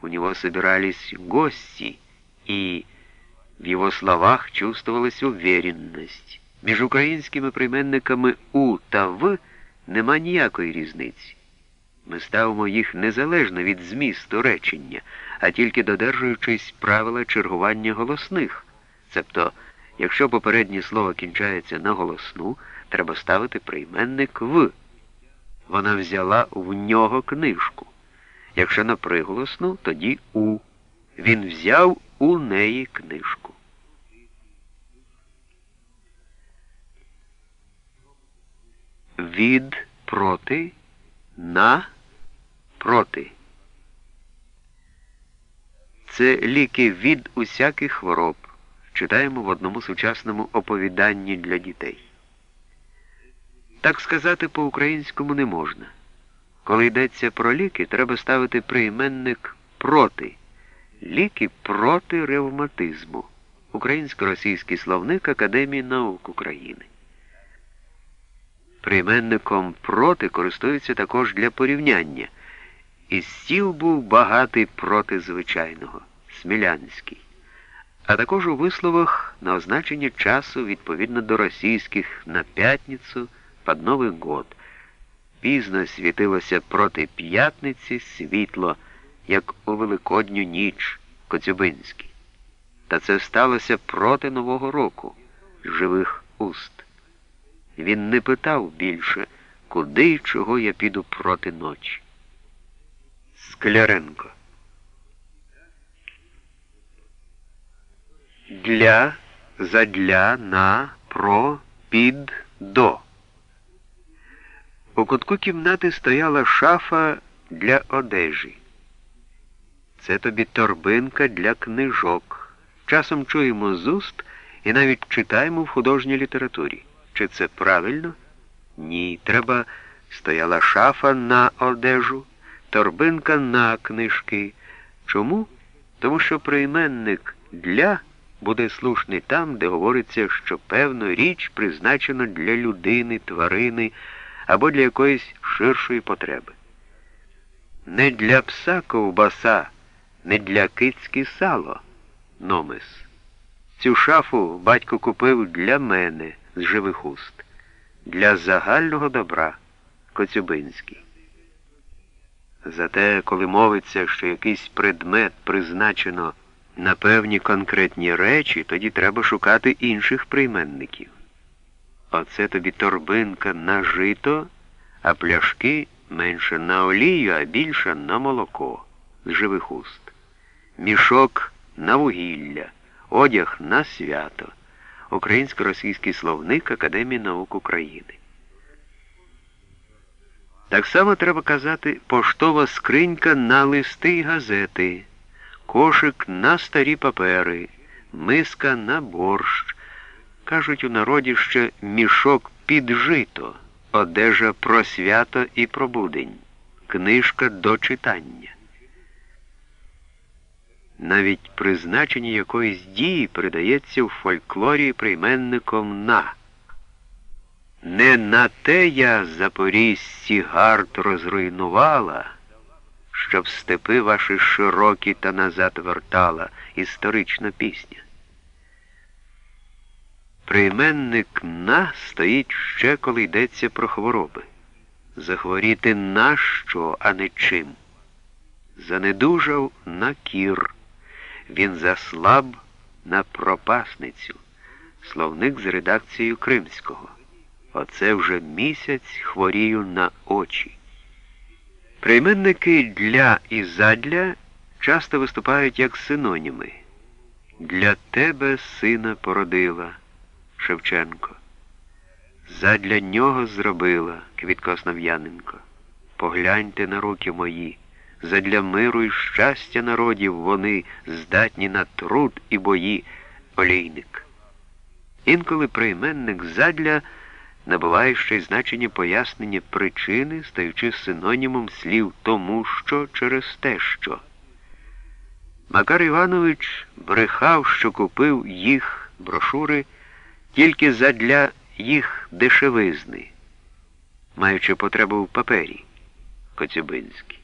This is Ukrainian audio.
У него собирались гости, и в его словах чувствовалась уверенность. Між українськими прийменниками У та В нема ніякої різниці. Ми ставимо їх незалежно від змісту речення, а тільки додержуючись правила чергування голосних. Цебто, якщо попереднє слово кінчається на голосну, треба ставити прийменник В. Вона взяла в нього книжку. Якщо на приголосну, тоді У. Він взяв у неї книжку. Від проти на проти. Це ліки від усяких хвороб. Читаємо в одному сучасному оповіданні для дітей. Так сказати по-українському не можна. Коли йдеться про ліки, треба ставити прийменник проти. Ліки проти ревматизму. Українсько-російський словник Академії наук України. Прийменником проти користуються також для порівняння. І стіл був багатий проти звичайного, смілянський, а також у висловах на означення часу відповідно до російських на п'ятницю під Новий год. Пізно світилося проти п'ятниці світло, як у Великодню ніч Коцюбинський. Та це сталося проти Нового року живих уст. Він не питав більше, куди і чого я піду проти ночі. Скляренко. Для, задля, на, про, під, до. У кутку кімнати стояла шафа для одежі. Це тобі торбинка для книжок. Часом чуємо з уст і навіть читаємо в художній літературі. Чи це правильно? Ні. Треба стояла шафа на одежу, торбинка на книжки. Чому? Тому що прийменник для буде слушний там, де говориться, що певна річ призначена для людини, тварини або для якоїсь ширшої потреби. Не для пса ковбаса, не для кицьки сало, номес. Цю шафу батько купив для мене з живих уст, для загального добра Коцюбинський. Зате, коли мовиться, що якийсь предмет призначено на певні конкретні речі, тоді треба шукати інших прийменників. Оце тобі торбинка на жито, а пляшки менше на олію, а більше на молоко з живих уст. Мішок на вугілля, одяг на свято. Українсько-російський словник Академії наук України. Так само треба казати поштова скринька на листи й газети, кошик на старі папери, миска на борщ. Кажуть у народі ще мішок під жито, одежа про свято і про будень, книжка до читання. Навіть призначення якоїсь дії передається в фольклорі прийменником на. Не на те я Запоріжці гард розруйнувала, щоб степи ваші широкі та назад вертала історична пісня. Прийменник на стоїть ще, коли йдеться про хвороби. Захворіти на що, а не чим. Занедужав на кір. Він заслаб на пропасницю. Словник з редакцією Кримського. Оце вже місяць хворію на очі. Прийменники для і задля часто виступають як синоніми. Для тебе сина породила Шевченко. Задля нього зробила Квітко Основ'яненко. Погляньте на руки мої. Задля миру і щастя народів вони здатні на труд і бої олійник. Інколи прийменник задля набуває ще й значення пояснення причини, стаючи синонімом слів тому, що через те, що. Макар Іванович брехав, що купив їх брошури тільки задля їх дешевизни, маючи потребу в папері Коцюбинський.